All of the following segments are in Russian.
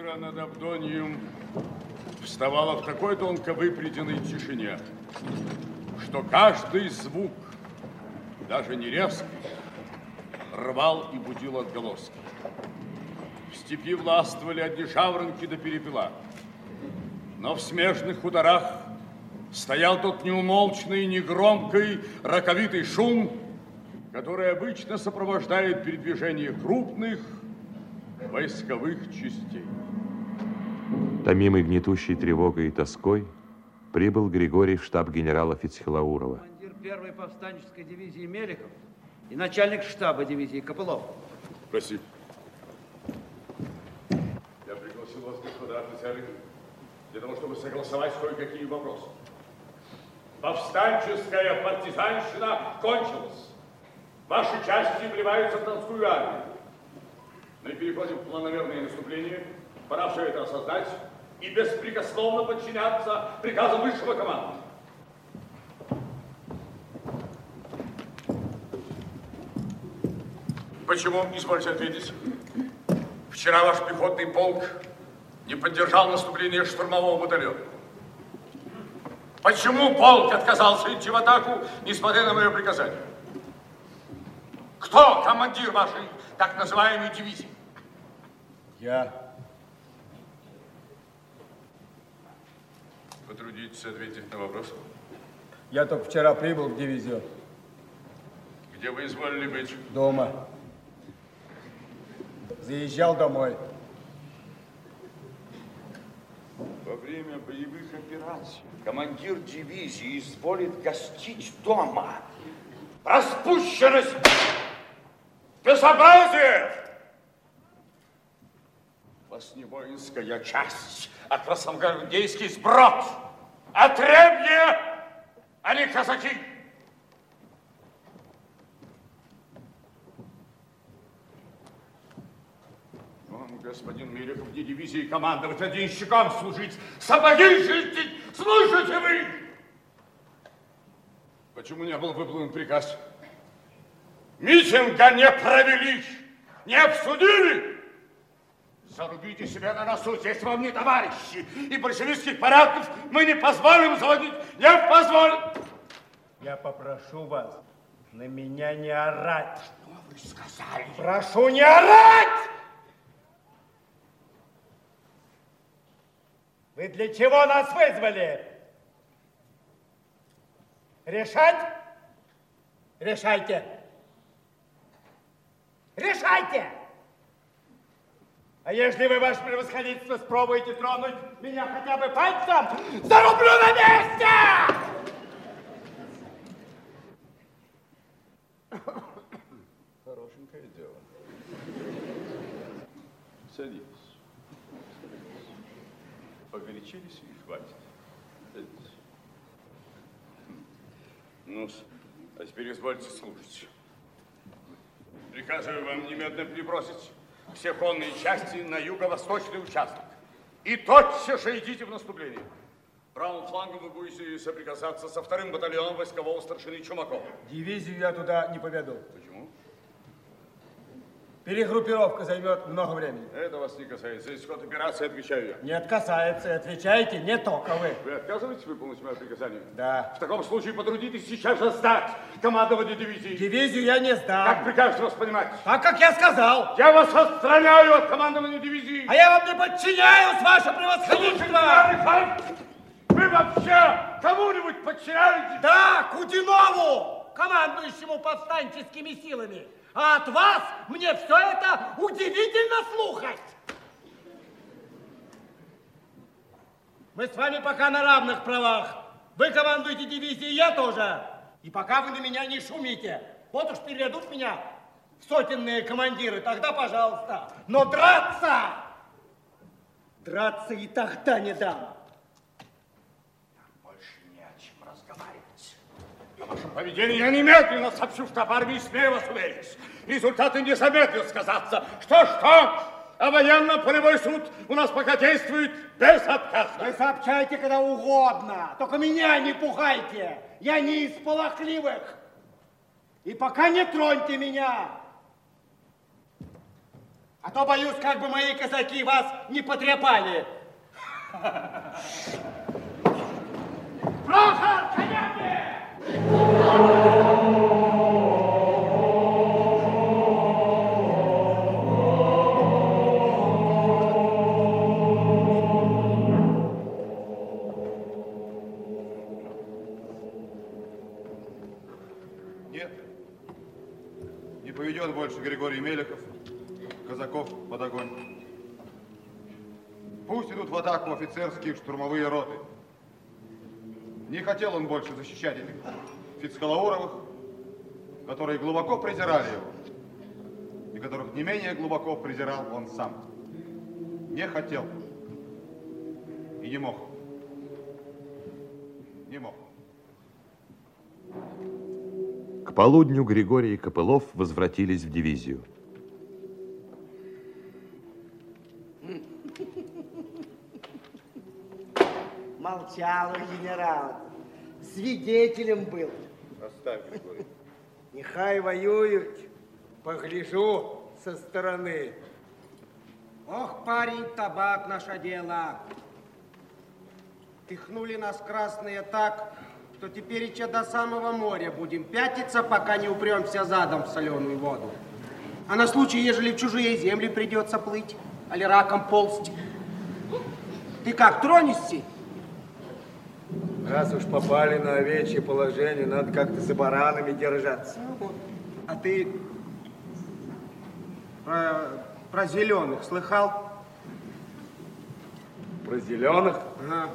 Утро над Абдонием вставало в такой тонко выпреденной тишине, что каждый звук, даже не резкий, рвал и будил отголоски. В степи властвовали одни жаворонки до перепела, но в смежных ударах стоял тот неумолчный, негромкий, роковитый шум, который обычно сопровождает передвижение крупных войсковых частей. Томимый гнетущей тревогой и тоской, прибыл Григорий в штаб генерала Фицхилаурова. Командир первой повстанческой дивизии Меликов и начальник штаба дивизии Копылов. Спасибо. Я пригласил вас, господа офицеры, для того, чтобы согласовать кое-какие вопросы. Повстанческая партизанщина кончилась. Ваши части вливаются в Донскую армию. Мы переходим в планомерное наступление. Пора все это осознать и беспрекословно подчиняться приказам высшего командования. Почему, извольте ответить? Вчера ваш пехотный полк не поддержал наступление штурмового батальона. Почему полк отказался идти в атаку, несмотря на мое приказание? Кто командир вашей так называемой дивизии? Я. Потрудитесь ответить на вопрос. Я только вчера прибыл в дивизию. Где вы изволили быть? Дома. Заезжал домой. Во время боевых операций командир дивизии изволит гостить дома. Распущенность! Безобразие! У вас не воинская часть, а красногвардейский сброд. Отребье, а не казаки. Вам, господин Мелехов, не дивизии командовать, а денщикам служить, сапоги чистить, слушайте вы! Почему не был выполнен приказ? Митинга не провели, не обсудили. Зарубите себя на носу, здесь вам не товарищи. И большевистских порядков мы не позволим заводить, не позволим. Я попрошу вас на меня не орать. Что вы сказали? Прошу не орать! Вы для чего нас вызвали? Решать? Решайте. Решайте! А если вы, ваше превосходительство, спробуете тронуть меня хотя бы пальцем, зарублю на месте! Хорошенькое дело. Садитесь. Погорячились и хватит. Ну а теперь извольте слушать. Приказываю вам немедленно перебросить все конные части на юго-восточный участок. И тотчас же идите в наступление. Правым флангом вы будете соприкасаться со вторым батальоном войскового старшины Чумакова. Дивизию я туда не поведу. Почему? Перегруппировка займет много времени. Это вас не касается. За исход операции отвечаю я. Нет, касается. Отвечайте не только вы. Вы отказываетесь выполнить мое приказание? Да. В таком случае потрудитесь сейчас же сдать командование дивизии. Дивизию я не сдам. Как прикажете вас понимать? Так, как я сказал. Я вас отстраняю от командования дивизии. А я вам не подчиняюсь, ваше превосходительство! Вы вообще кому-нибудь подчиняетесь? Да, Кудинову, командующему повстанческими силами. А от вас мне все это удивительно слухать. Мы с вами пока на равных правах. Вы командуете дивизией, я тоже. И пока вы на меня не шумите. Вот уж перейдут меня в сотенные командиры, тогда пожалуйста. Но драться, драться и тогда не дам. Больше не о чем разговаривать. О вашем поведении я немедленно сообщу в штаб армии, смею вас уверить. Результаты не замедлят сказаться. Что-что, а военно-полевой суд у нас пока действует безотказно. Вы сообщайте когда угодно, только меня не пугайте. Я не из полохливых. И пока не троньте меня. А то боюсь, как бы мои казаки вас не потрепали. Прохор, коня мне! Нет, не поведет больше Григорий Мелехов казаков под огонь. Пусть идут в атаку офицерские штурмовые роты. Не хотел он больше защищать этих Фицхалауровых, которые глубоко презирали его, и которых не менее глубоко презирал он сам. Не хотел и не мог. Не мог. К полудню Григорий и Копылов возвратились в дивизию. Молчал генерал. Свидетелем был. Оставь, Григорий. Нехай воюют. Погляжу со стороны. Ох, парень, табак наше дело. Пихнули нас красные так, что теперь еще до самого моря будем пятиться, пока не упремся задом в соленую воду. А на случай, ежели в чужие земли придется плыть, али раком ползть. Ты как, тронешься? Раз уж попали на овечье положение, надо как-то за баранами держаться. А ты про, про зеленых слыхал? Про зеленых Ага.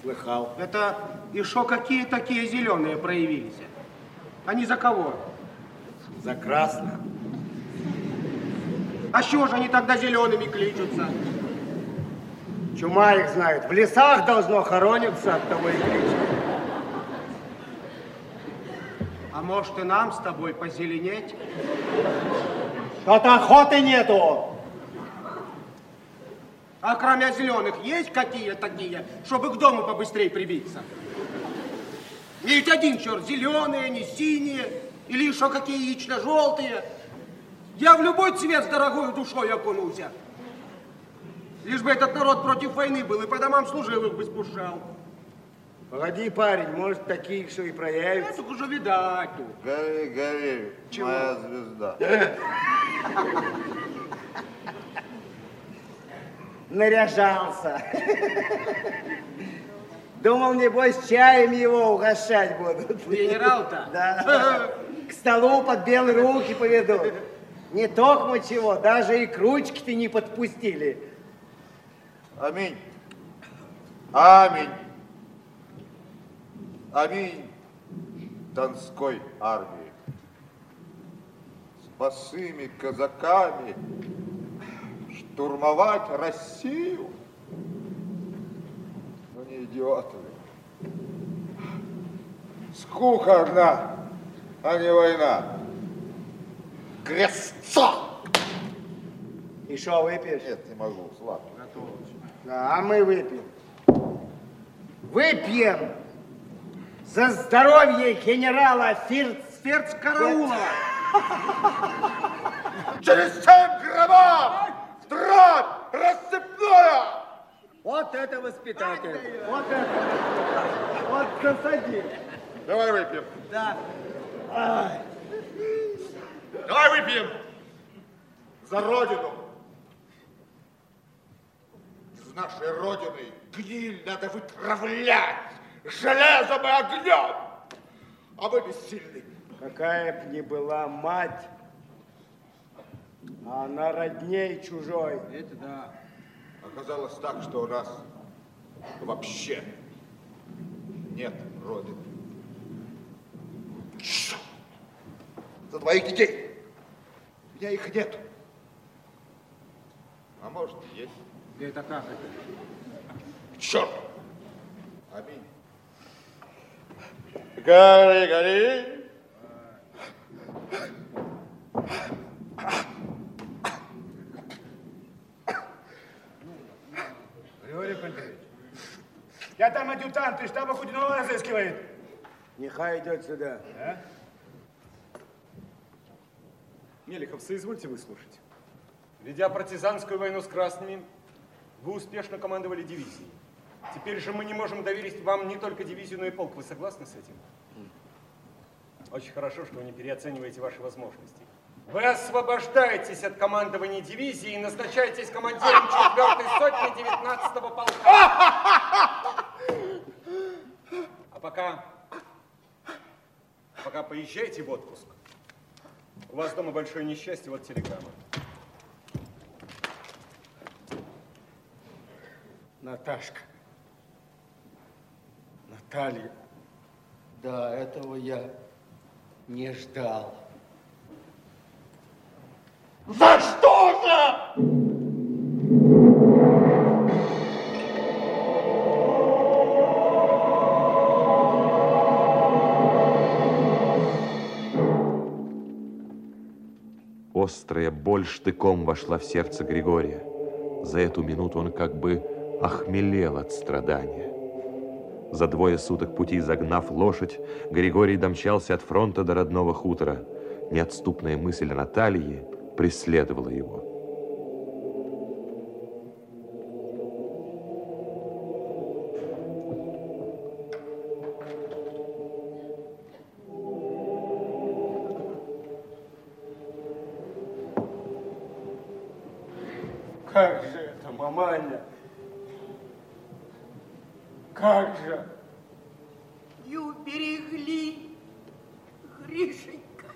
слыхал. Это и шо какие такие зеленые проявились? Они за кого? За красных. А чего же они тогда зелеными кличутся? Чума их знает. В лесах должно хорониться, от того и кричат. А может и нам с тобой позеленеть? Что-то охоты нету. А кроме зеленых есть какие такие, чтобы к дому побыстрее прибиться? Не ведь один черт, зеленые, не синие, или еще какие яично-желтые. Я в любой цвет с дорогой душой окунулся. Лишь бы этот народ против войны был и по домам служилых бы спушал. Погоди, парень, может, такие, что и Это проявятся. уже видать тут. Гори, гори, Чего? моя звезда. Наряжался. Думал, небось, чаем его угощать будут. Генерал-то? Да. К столу под белые руки поведут. Не токмо чего, даже и к ручки-то не подпустили. Аминь. Аминь. Аминь. Донской армии. С босыми казаками штурмовать Россию? Ну не идиоты ли? Скука одна, а не война. Крестца! И что, выпьешь? Нет, не могу, сладко. Да, а мы выпьем. Выпьем за здоровье генерала Фирц. Ферц Караулова. Через семь гробов! Дробь рассыпная! Вот это воспитатель. Вот это. Вот засади. Давай выпьем. Да. Давай выпьем. За Родину. Из нашей Родины гниль надо вытравлять железом и огнем. А мы бессильны. Какая б ни была мать, а она родней чужой. Это да. Оказалось так, что у нас вообще нет Родины. За двоих детей. У меня их нет. А может, есть. Это как это? Черт! Аминь. Гори, гори. Григорий Пантелеич, я там адъютант из штаба Худинова разыскивает. Нехай идет сюда. Мелехов, соизвольте выслушать. Ведя партизанскую войну с красными, вы успешно командовали дивизией. Теперь же мы не можем доверить вам не только дивизию, но и полк. Вы согласны с этим? Очень хорошо, что вы не переоцениваете ваши возможности. Вы освобождаетесь от командования дивизии и назначаетесь командиром 4 сотни 19 полка. А пока, пока поезжайте в отпуск. У вас дома большое несчастье, вот телеграмма. Наташка. Наталья. Да, этого я не ждал. За что же? Острая боль штыком вошла в сердце Григория. За эту минуту он как бы охмелел от страдания. За двое суток пути загнав лошадь, Григорий домчался от фронта до родного хутора. Неотступная мысль о Наталье преследовала его. Как же это, маманя? Как же? Не уберегли, Гришенька.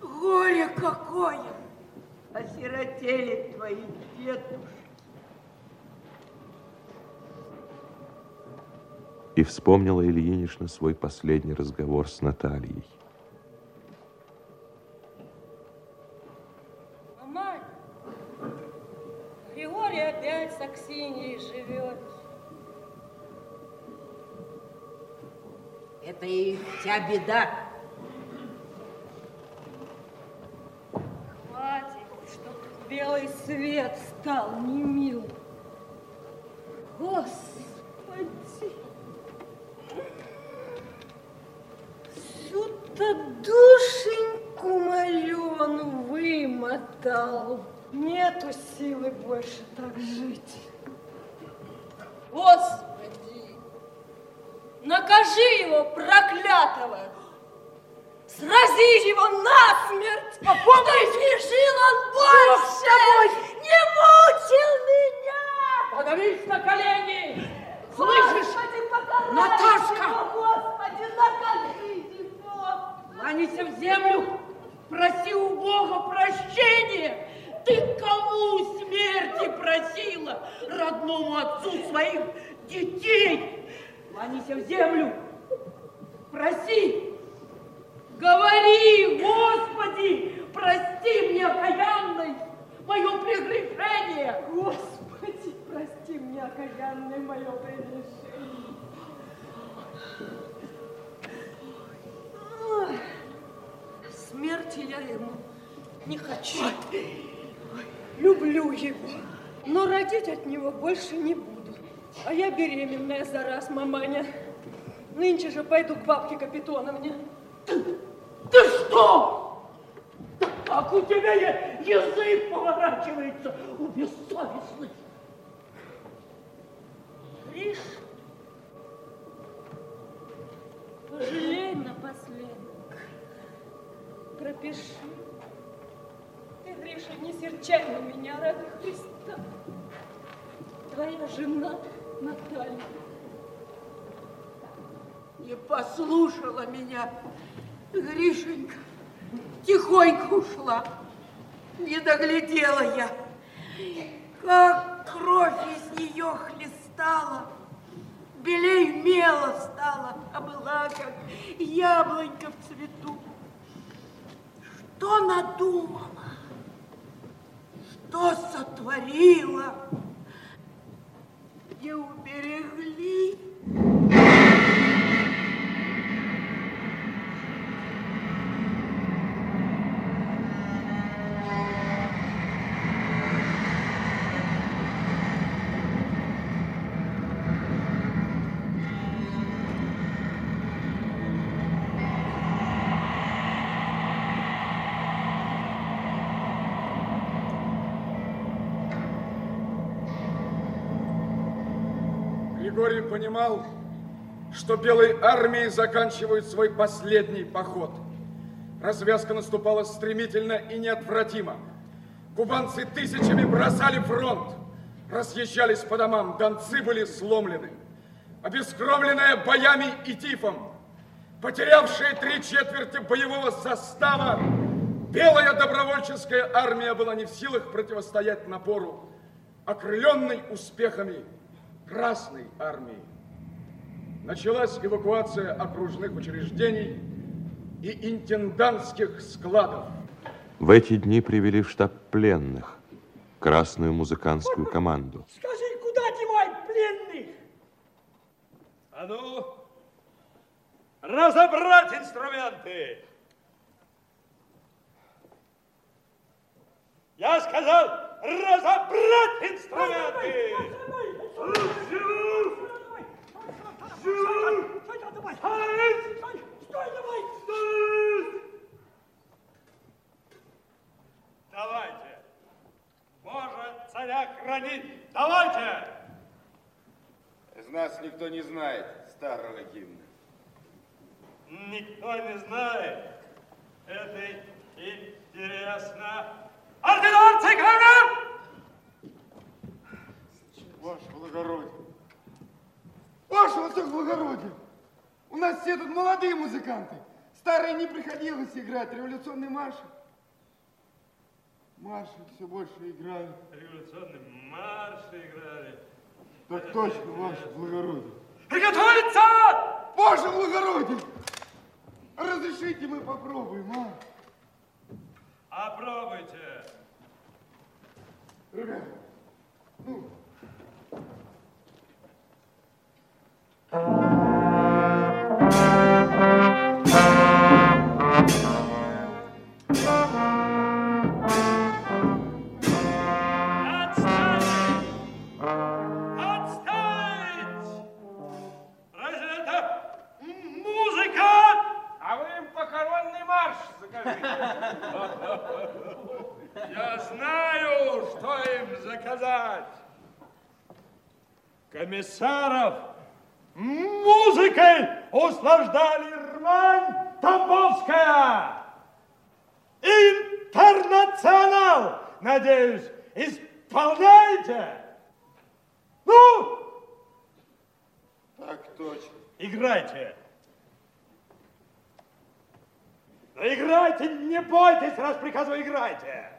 Горе какое! Осиротели твои дедушки. И вспомнила Ильинична свой последний разговор с Натальей. Вся беда. Хватит, чтоб белый свет стал немил. Господи! Всю-то душеньку мою вымотал. Нету силы больше так жить. Господи! Накажи его, проклятого! Срази его насмерть! А помнишь, не жил он больше! Не мучил меня! Подавись на колени! Слышишь? Господи, Наташка! его, Господи, накажи его! Кланяйся в землю, проси у Бога прощения. Ты кому смерти просила? Родному отцу своих детей. Кланяйся в землю, проси. Говори, Господи, прости мне, окаянный, мое прегрешение. Господи, прости мне, окаянное мое прегрешение. Ой, Смерти я ему не хочу. Люблю его, но родить от него больше не буду. А я беременная за раз, маманя. Нынче же пойду к бабке Капитоновне. Ты что? Как у тебя язык поворачивается, у бессовестный? Гриш, пожалей напоследок. Пропиши. Ты, Гриша, не серчай на меня ради Христа. Твоя жена Наталья. Не послушала меня, Гришенька. Тихонько ушла. Не доглядела я. Как кровь из нее хлестала. Белей мела стала, а была как яблонька в цвету. Что надумала? Что сотворила? Не уберегли? Григорий понимал, что белые армии заканчивают свой последний поход. Развязка наступала стремительно и неотвратимо. Кубанцы тысячами бросали фронт, разъезжались по домам, донцы были сломлены. Обескровленная боями и тифом, потерявшая три четверти боевого состава, белая добровольческая армия была не в силах противостоять напору, окрыленной успехами Красной армии. Началась эвакуация окружных учреждений и интендантских складов. В эти дни привели в штаб пленных, красную музыкантскую команду. Скажи, куда девать пленных? А ну, разобрать инструменты! Я сказал, разобрать инструменты! Никто не знает старого гимна. Никто не знает. Это интересно. Ординарцы, ко Ваше благородие. Ваше высокоблагородие. У нас все тут молодые музыканты. Старые не приходилось играть. Революционный марш. Марши все больше играют. Революционный марш играли. Так точно, ваше благородие. Приготовиться! Ваше благородие! Разрешите мы попробуем, а? Опробуйте. Ребят, ну, Комиссаров музыкой услаждали рвань Тамбовская. Интернационал, надеюсь, исполняете? Ну? Так точно. Играйте. Но играйте, не бойтесь, раз приказываю, играйте.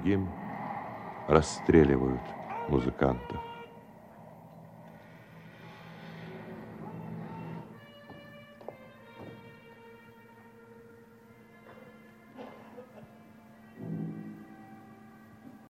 Другим расстреливают музыкантов.